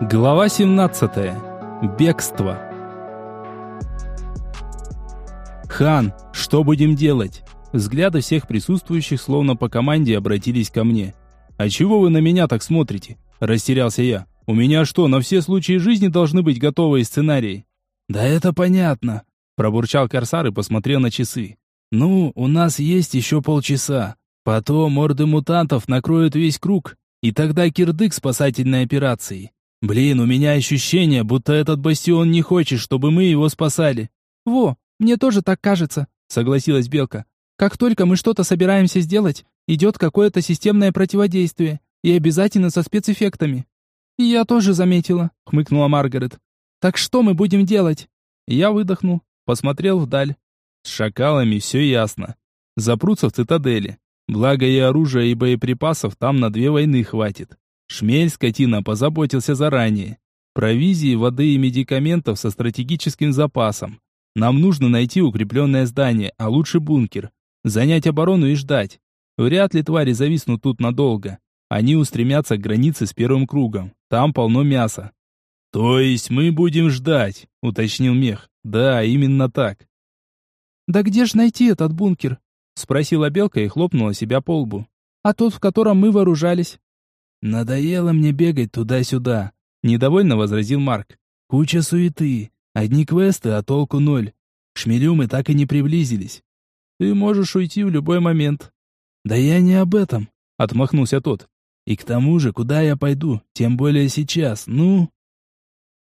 Глава 17. Бегство. Хан, что будем делать? Взгляды всех присутствующих словно по команде обратились ко мне. А чего вы на меня так смотрите? Растерялся я. У меня что, на все случаи жизни должны быть готовые сценарии? Да это понятно, пробурчал корсар и посмотрел на часы. Ну, у нас есть еще полчаса. Потом морды мутантов накроют весь круг, и тогда кирдык спасательной операции. Блин, у меня ощущение, будто этот бастион не хочет, чтобы мы его спасали. Во, мне тоже так кажется, согласилась Белка. Как только мы что-то собираемся сделать, идет какое-то системное противодействие, и обязательно со спецэффектами. И я тоже заметила, хмыкнула Маргарет. Так что мы будем делать? Я выдохнул, посмотрел вдаль. С шакалами все ясно. Запрутся в цитадели. Благо и оружия, и боеприпасов там на две войны хватит. Шмель, скотина, позаботился заранее. Провизии, воды и медикаментов со стратегическим запасом. Нам нужно найти укрепленное здание, а лучше бункер. Занять оборону и ждать. Вряд ли твари зависнут тут надолго. Они устремятся к границе с первым кругом. Там полно мяса. «То есть мы будем ждать», — уточнил Мех. «Да, именно так». «Да где ж найти этот бункер?» — спросила Белка и хлопнула себя по лбу. «А тот, в котором мы вооружались?» «Надоело мне бегать туда-сюда», — недовольно возразил Марк. «Куча суеты, одни квесты, а толку ноль. К шмелю мы так и не приблизились». «Ты можешь уйти в любой момент». «Да я не об этом», — отмахнулся тот. «И к тому же, куда я пойду, тем более сейчас, ну...»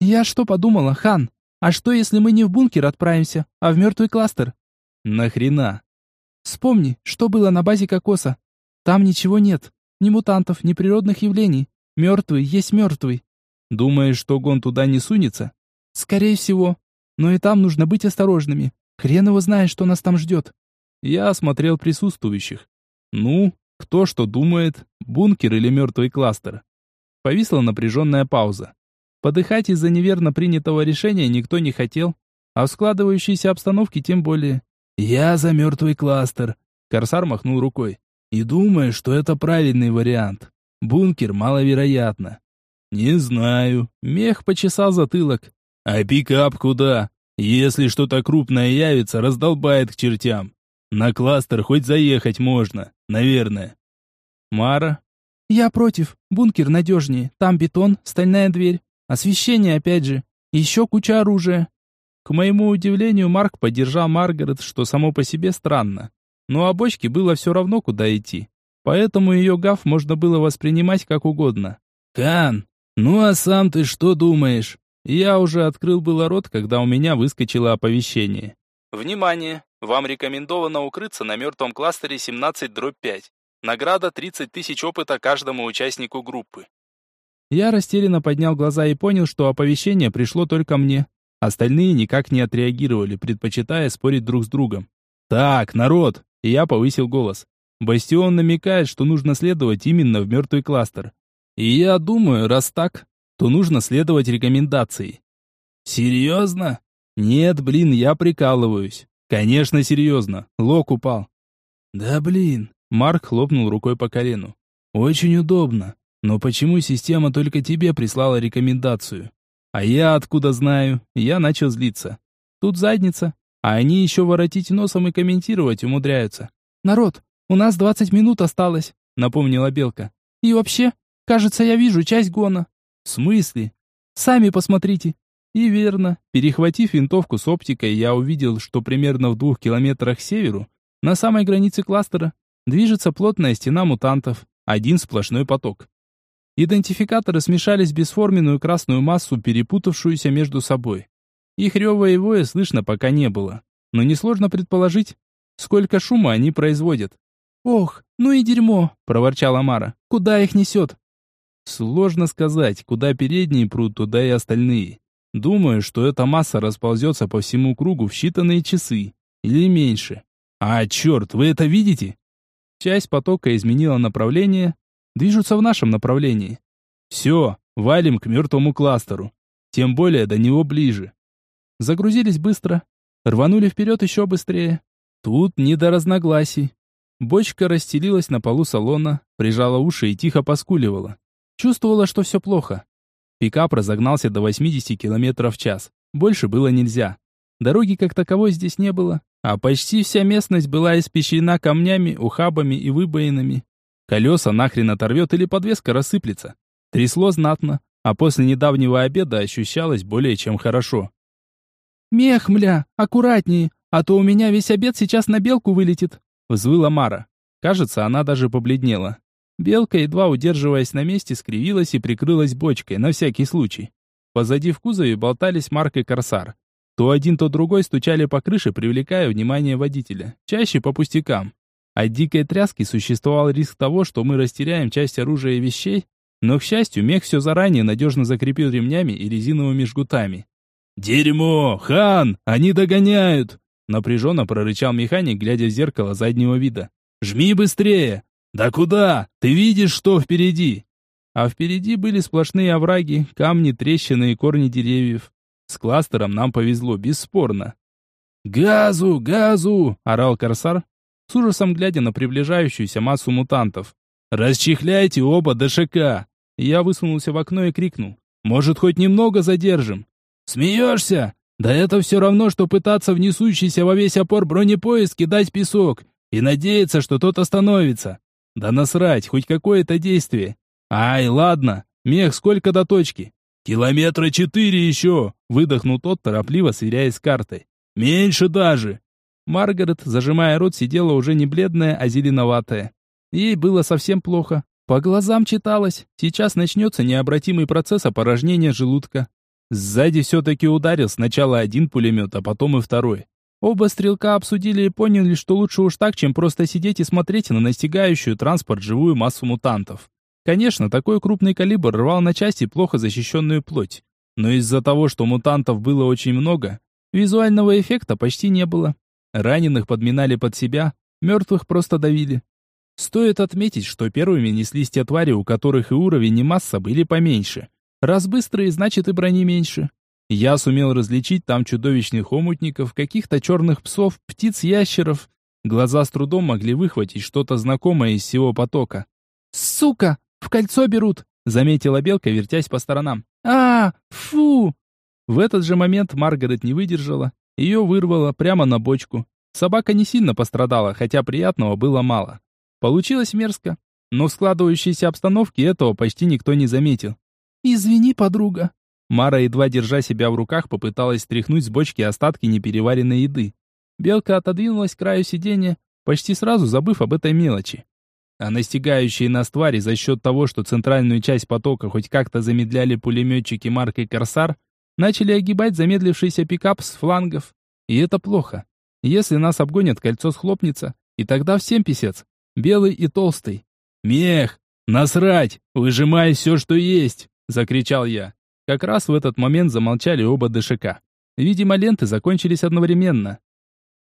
«Я что подумала, хан? А что, если мы не в бункер отправимся, а в мертвый кластер?» «Нахрена?» «Вспомни, что было на базе кокоса. Там ничего нет. Ни мутантов, ни природных явлений. Мертвый есть мертвый. Думаешь, что Гон туда не сунется? Скорее всего. Но и там нужно быть осторожными. Хрен его знает, что нас там ждет. Я осмотрел присутствующих. Ну, кто что думает, бункер или мертвый кластер? Повисла напряженная пауза. Подыхать из-за неверно принятого решения никто не хотел, а в складывающейся обстановке тем более. «Я за мертвый кластер», — Корсар махнул рукой. И думаю, что это правильный вариант. Бункер маловероятно. Не знаю. Мех почесал затылок. А пикап куда? Если что-то крупное явится, раздолбает к чертям. На кластер хоть заехать можно, наверное. Мара? Я против. Бункер надежнее. Там бетон, стальная дверь. Освещение опять же. Еще куча оружия. К моему удивлению, Марк поддержал Маргарет, что само по себе странно но а бочке было все равно, куда идти. Поэтому ее гав можно было воспринимать как угодно. «Кан, ну а сам ты что думаешь?» Я уже открыл было рот, когда у меня выскочило оповещение. «Внимание! Вам рекомендовано укрыться на мертвом кластере 17-5. Награда 30 тысяч опыта каждому участнику группы». Я растерянно поднял глаза и понял, что оповещение пришло только мне. Остальные никак не отреагировали, предпочитая спорить друг с другом. «Так, народ, я повысил голос. Бастион намекает, что нужно следовать именно в мертвый кластер. И я думаю, раз так, то нужно следовать рекомендации. Серьезно? Нет, блин, я прикалываюсь. Конечно, серьезно. Лок упал. Да блин. Марк хлопнул рукой по колену. Очень удобно. Но почему система только тебе прислала рекомендацию? А я откуда знаю? Я начал злиться. Тут задница. А они еще воротить носом и комментировать умудряются. «Народ, у нас двадцать минут осталось», — напомнила Белка. «И вообще, кажется, я вижу часть гона». «В смысле?» «Сами посмотрите». И верно. Перехватив винтовку с оптикой, я увидел, что примерно в двух километрах к северу, на самой границе кластера, движется плотная стена мутантов. Один сплошной поток. Идентификаторы смешались в бесформенную красную массу, перепутавшуюся между собой. Их рева и воя слышно пока не было. Но несложно предположить, сколько шума они производят. «Ох, ну и дерьмо!» – проворчала Мара. «Куда их несет?» Сложно сказать, куда передние прут, туда и остальные. Думаю, что эта масса расползется по всему кругу в считанные часы. Или меньше. А, черт, вы это видите? Часть потока изменила направление. Движутся в нашем направлении. Все, валим к мертвому кластеру. Тем более до него ближе. Загрузились быстро. Рванули вперед еще быстрее. Тут не до разногласий. Бочка расстелилась на полу салона, прижала уши и тихо поскуливала. Чувствовала, что все плохо. Пикап разогнался до 80 км в час. Больше было нельзя. Дороги как таковой здесь не было, а почти вся местность была испещрена камнями, ухабами и выбоинами. Колеса нахрен оторвет или подвеска рассыплется. Трясло знатно, а после недавнего обеда ощущалось более чем хорошо. «Мех, мля, аккуратнее, а то у меня весь обед сейчас на белку вылетит», — взвыла Мара. Кажется, она даже побледнела. Белка, едва удерживаясь на месте, скривилась и прикрылась бочкой, на всякий случай. Позади в кузове болтались Марк и Корсар. То один, то другой стучали по крыше, привлекая внимание водителя. Чаще по пустякам. От дикой тряски существовал риск того, что мы растеряем часть оружия и вещей, но, к счастью, мех все заранее надежно закрепил ремнями и резиновыми жгутами. «Дерьмо! Хан! Они догоняют!» Напряженно прорычал механик, глядя в зеркало заднего вида. «Жми быстрее!» «Да куда? Ты видишь, что впереди?» А впереди были сплошные овраги, камни, трещины и корни деревьев. С кластером нам повезло, бесспорно. «Газу! Газу!» — орал Корсар, с ужасом глядя на приближающуюся массу мутантов. «Расчехляйте оба ДШК!» Я высунулся в окно и крикнул. «Может, хоть немного задержим?» «Смеешься? Да это все равно, что пытаться в несущийся во весь опор бронепоезд кидать песок и надеяться, что тот остановится. Да насрать, хоть какое-то действие. Ай, ладно, мех сколько до точки? Километра четыре еще, выдохнул тот, торопливо сверяясь с картой. Меньше даже. Маргарет, зажимая рот, сидела уже не бледная, а зеленоватая. Ей было совсем плохо. По глазам читалось. Сейчас начнется необратимый процесс опорожнения желудка. Сзади все-таки ударил сначала один пулемет, а потом и второй. Оба стрелка обсудили и поняли, что лучше уж так, чем просто сидеть и смотреть на настигающую транспорт живую массу мутантов. Конечно, такой крупный калибр рвал на части плохо защищенную плоть. Но из-за того, что мутантов было очень много, визуального эффекта почти не было. Раненых подминали под себя, мертвых просто давили. Стоит отметить, что первыми неслись те твари, у которых и уровень, и масса были поменьше. Раз быстрые, значит и брони меньше. Я сумел различить там чудовищных омутников, каких-то черных псов, птиц-ящеров. Глаза с трудом могли выхватить что-то знакомое из всего потока. «Сука! В кольцо берут!» — заметила белка, вертясь по сторонам. а Фу!» В этот же момент Маргарет не выдержала. Ее вырвало прямо на бочку. Собака не сильно пострадала, хотя приятного было мало. Получилось мерзко. Но в складывающейся обстановке этого почти никто не заметил. «Извини, подруга», Мара, едва держа себя в руках, попыталась стряхнуть с бочки остатки непереваренной еды. Белка отодвинулась к краю сиденья, почти сразу забыв об этой мелочи. А настигающие нас твари за счет того, что центральную часть потока хоть как-то замедляли пулеметчики маркой «Корсар», начали огибать замедлившийся пикап с флангов. И это плохо. Если нас обгонят, кольцо схлопнется, и тогда всем писец. Белый и толстый. «Мех! Насрать! Выжимай все, что есть!» — закричал я. Как раз в этот момент замолчали оба ДШК. Видимо, ленты закончились одновременно.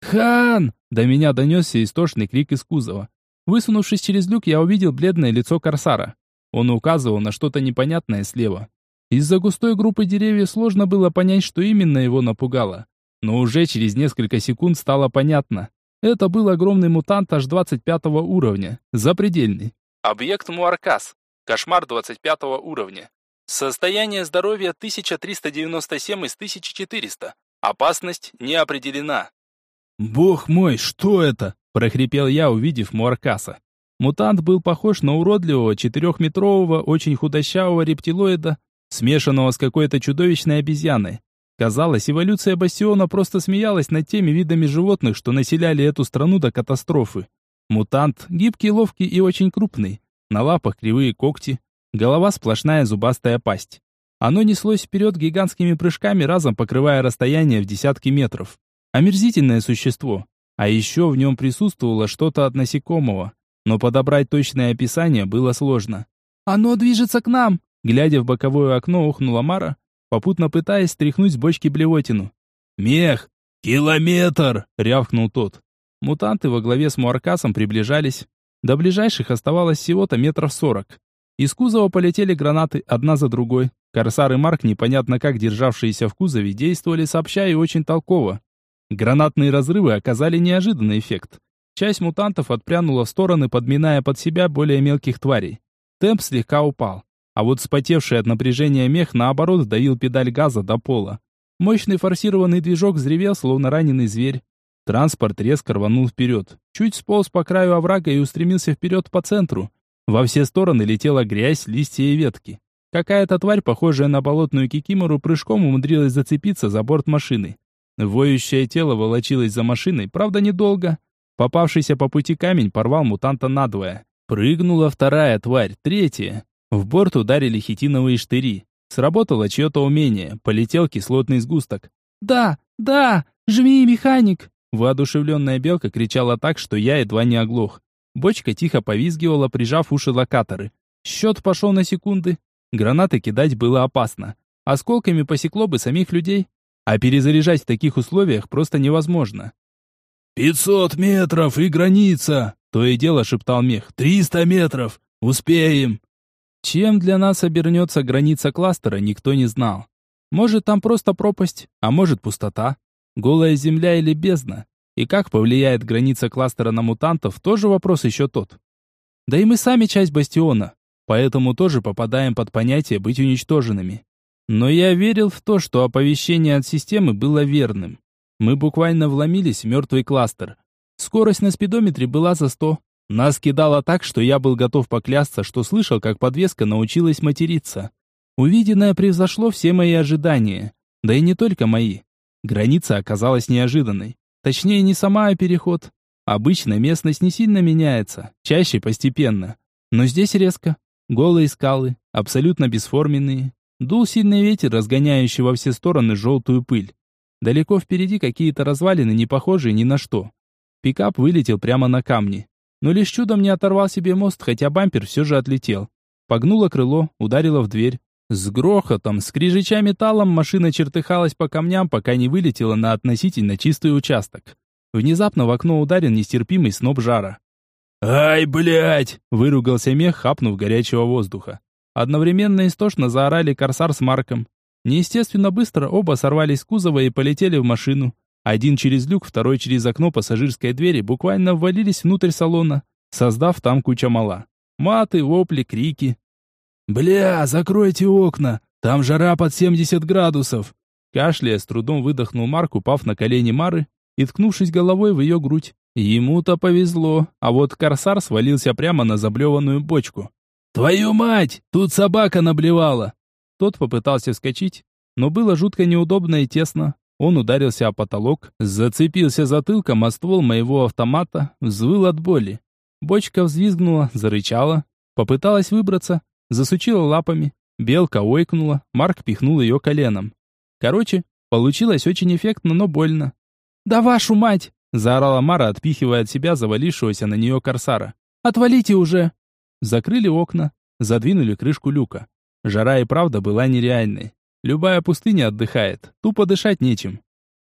«Хан!» — до меня донесся истошный крик из кузова. Высунувшись через люк, я увидел бледное лицо Корсара. Он указывал на что-то непонятное слева. Из-за густой группы деревьев сложно было понять, что именно его напугало. Но уже через несколько секунд стало понятно. Это был огромный мутант аж 25 уровня, запредельный. Объект Муаркас. Кошмар 25 уровня. Состояние здоровья 1397 из 1400. Опасность не определена. «Бог мой, что это?» – прохрипел я, увидев Муаркаса. Мутант был похож на уродливого четырехметрового, очень худощавого рептилоида, смешанного с какой-то чудовищной обезьяной. Казалось, эволюция Бастиона просто смеялась над теми видами животных, что населяли эту страну до катастрофы. Мутант гибкий, ловкий и очень крупный. На лапах кривые когти, Голова сплошная зубастая пасть. Оно неслось вперед гигантскими прыжками, разом покрывая расстояние в десятки метров. Омерзительное существо. А еще в нем присутствовало что-то от насекомого. Но подобрать точное описание было сложно. «Оно движется к нам!» Глядя в боковое окно, ухнула Мара, попутно пытаясь стряхнуть с бочки блевотину. «Мех! Километр!» — рявкнул тот. Мутанты во главе с Муаркасом приближались. До ближайших оставалось всего-то метров сорок. Из кузова полетели гранаты, одна за другой. Корсар и Марк, непонятно как державшиеся в кузове, действовали сообща и очень толково. Гранатные разрывы оказали неожиданный эффект. Часть мутантов отпрянула в стороны, подминая под себя более мелких тварей. Темп слегка упал. а вот спотевший от напряжения мех, наоборот, давил педаль газа до пола. Мощный форсированный движок взревел, словно раненый зверь. Транспорт резко рванул вперед. Чуть сполз по краю оврага и устремился вперед по центру. Во все стороны летела грязь, листья и ветки. Какая-то тварь, похожая на болотную кикимору, прыжком умудрилась зацепиться за борт машины. Воющее тело волочилось за машиной, правда, недолго. Попавшийся по пути камень порвал мутанта надвое. Прыгнула вторая тварь, третья. В борт ударили хитиновые штыри. Сработало чье-то умение, полетел кислотный сгусток. «Да, да, жми, механик!» Воодушевленная белка кричала так, что я едва не оглох. Бочка тихо повизгивала, прижав уши локаторы. Счет пошел на секунды. Гранаты кидать было опасно. Осколками посекло бы самих людей. А перезаряжать в таких условиях просто невозможно. «Пятьсот метров и граница!» То и дело шептал мех. «Триста метров! Успеем!» Чем для нас обернется граница кластера, никто не знал. Может, там просто пропасть, а может, пустота. Голая земля или бездна. И как повлияет граница кластера на мутантов, тоже вопрос еще тот. Да и мы сами часть бастиона, поэтому тоже попадаем под понятие быть уничтоженными. Но я верил в то, что оповещение от системы было верным. Мы буквально вломились в мертвый кластер. Скорость на спидометре была за 100, нас кидало так, что я был готов поклясться, что слышал, как подвеска научилась материться. Увиденное превзошло все мои ожидания. Да и не только мои. Граница оказалась неожиданной. Точнее, не сама, а переход. Обычно местность не сильно меняется, чаще постепенно. Но здесь резко. Голые скалы, абсолютно бесформенные. Дул сильный ветер, разгоняющий во все стороны желтую пыль. Далеко впереди какие-то развалины, не похожие ни на что. Пикап вылетел прямо на камни но лишь чудом не оторвал себе мост, хотя бампер все же отлетел. Погнуло крыло, ударило в дверь. С грохотом, скрижича металлом, машина чертыхалась по камням, пока не вылетела на относительно чистый участок. Внезапно в окно ударил нестерпимый сноп жара. «Ай, блядь!» — выругался мех, хапнув горячего воздуха. Одновременно истошно заорали корсар с Марком. Неестественно быстро оба сорвались с кузова и полетели в машину. Один через люк, второй через окно пассажирской двери буквально ввалились внутрь салона, создав там куча мала. Маты, вопли, крики. «Бля, закройте окна! Там жара под 70 градусов!» Кашляя, с трудом выдохнул Марк, упав на колени Мары и ткнувшись головой в ее грудь. Ему-то повезло, а вот корсар свалился прямо на заблеванную бочку. «Твою мать! Тут собака наблевала!» Тот попытался вскочить, но было жутко неудобно и тесно. Он ударился о потолок, зацепился затылком о ствол моего автомата, взвыл от боли. Бочка взвизгнула, зарычала, попыталась выбраться, засучила лапами. Белка ойкнула, Марк пихнул ее коленом. Короче, получилось очень эффектно, но больно. «Да вашу мать!» – заорала Мара, отпихивая от себя завалившегося на нее корсара. «Отвалите уже!» Закрыли окна, задвинули крышку люка. Жара и правда была нереальной. Любая пустыня отдыхает, тупо дышать нечем.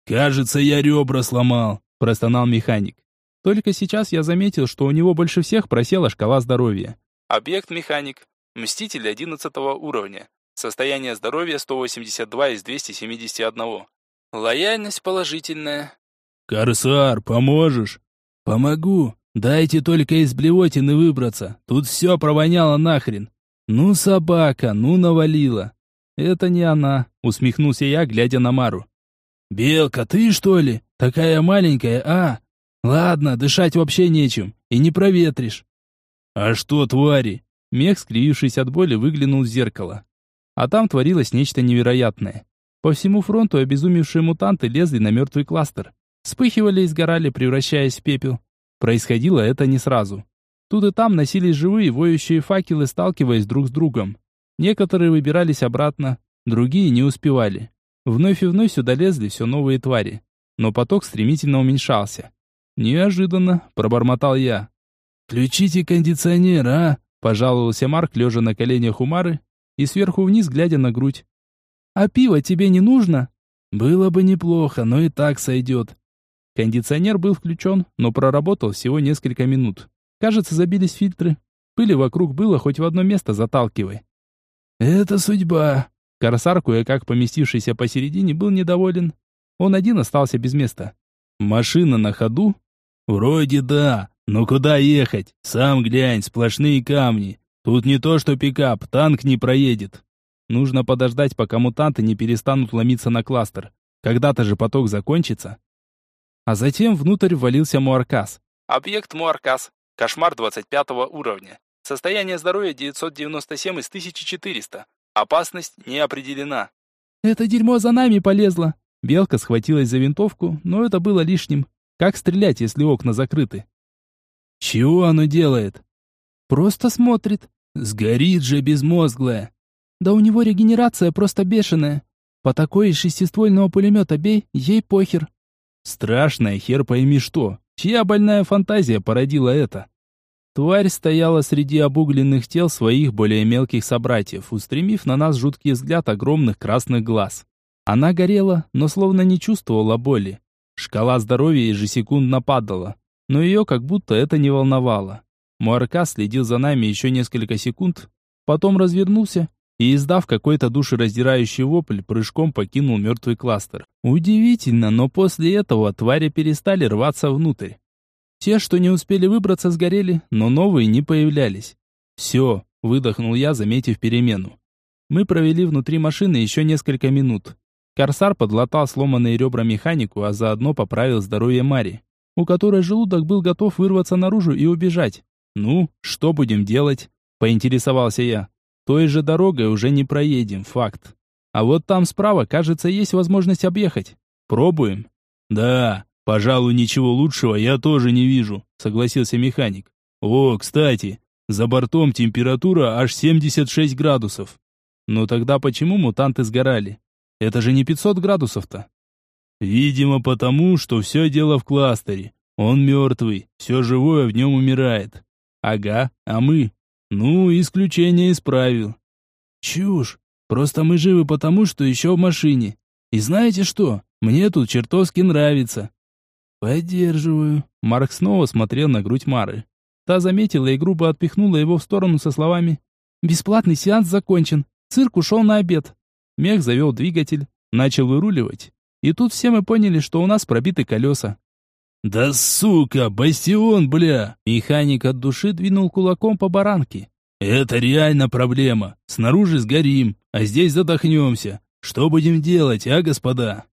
«Кажется, я ребра сломал», – простонал механик. Только сейчас я заметил, что у него больше всех просела шкала здоровья. Объект механик. Мститель 11 уровня. Состояние здоровья 182 из 271. Лояльность положительная. «Корсар, поможешь?» «Помогу. Дайте только из блевотины выбраться. Тут все провоняло нахрен. Ну, собака, ну, навалила. «Это не она», — усмехнулся я, глядя на Мару. «Белка, ты что ли? Такая маленькая, а? Ладно, дышать вообще нечем, и не проветришь». «А что, твари?» Мех, скривившись от боли, выглянул в зеркало. А там творилось нечто невероятное. По всему фронту обезумевшие мутанты лезли на мертвый кластер. Вспыхивали и сгорали, превращаясь в пепел. Происходило это не сразу. Тут и там носились живые воющие факелы, сталкиваясь друг с другом. Некоторые выбирались обратно, другие не успевали. Вновь и вновь сюда лезли все новые твари. Но поток стремительно уменьшался. «Неожиданно», — пробормотал я. «Включите кондиционер, а?» — пожаловался Марк, лежа на коленях у Мары и сверху вниз, глядя на грудь. «А пиво тебе не нужно?» «Было бы неплохо, но и так сойдет». Кондиционер был включен, но проработал всего несколько минут. Кажется, забились фильтры. Пыли вокруг было хоть в одно место заталкивай. «Это судьба». Корсар, кое-как поместившийся посередине, был недоволен. Он один остался без места. «Машина на ходу?» «Вроде да. Но куда ехать? Сам глянь, сплошные камни. Тут не то что пикап, танк не проедет. Нужно подождать, пока мутанты не перестанут ломиться на кластер. Когда-то же поток закончится. А затем внутрь ввалился Муаркас. Объект Муаркас. Кошмар 25 уровня. Состояние здоровья 997 из 1400. Опасность не определена. Это дерьмо за нами полезло. Белка схватилась за винтовку, но это было лишним. Как стрелять, если окна закрыты? Чего оно делает? Просто смотрит. Сгорит же безмозглая. Да у него регенерация просто бешеная. По такой из шестиствольного пулемета бей, ей похер. Страшная хер пойми что. Чья больная фантазия породила это? Тварь стояла среди обугленных тел своих более мелких собратьев, устремив на нас жуткий взгляд огромных красных глаз. Она горела, но словно не чувствовала боли. Шкала здоровья ежесекундно падала, но ее как будто это не волновало. Муарка следил за нами еще несколько секунд, потом развернулся и, издав какой-то душераздирающий вопль, прыжком покинул мертвый кластер. Удивительно, но после этого твари перестали рваться внутрь. Те, что не успели выбраться, сгорели, но новые не появлялись. «Все», — выдохнул я, заметив перемену. Мы провели внутри машины еще несколько минут. Корсар подлатал сломанные ребра механику, а заодно поправил здоровье Мари, у которой желудок был готов вырваться наружу и убежать. «Ну, что будем делать?» – поинтересовался я. «Той же дорогой уже не проедем, факт. А вот там справа, кажется, есть возможность объехать. Пробуем?» «Да, «Пожалуй, ничего лучшего я тоже не вижу», — согласился механик. «О, кстати, за бортом температура аж 76 градусов. Но тогда почему мутанты сгорали? Это же не 500 градусов-то». «Видимо, потому, что все дело в кластере. Он мертвый, все живое в нем умирает». «Ага, а мы?» «Ну, исключение исправил». «Чушь. Просто мы живы потому, что еще в машине. И знаете что? Мне тут чертовски нравится. «Поддерживаю». Марк снова смотрел на грудь Мары. Та заметила и грубо отпихнула его в сторону со словами «Бесплатный сеанс закончен. Цирк ушел на обед». Мех завел двигатель, начал выруливать. И тут все мы поняли, что у нас пробиты колеса. «Да сука, бастион, бля!» Механик от души двинул кулаком по баранке. «Это реально проблема. Снаружи сгорим, а здесь задохнемся. Что будем делать, а, господа?»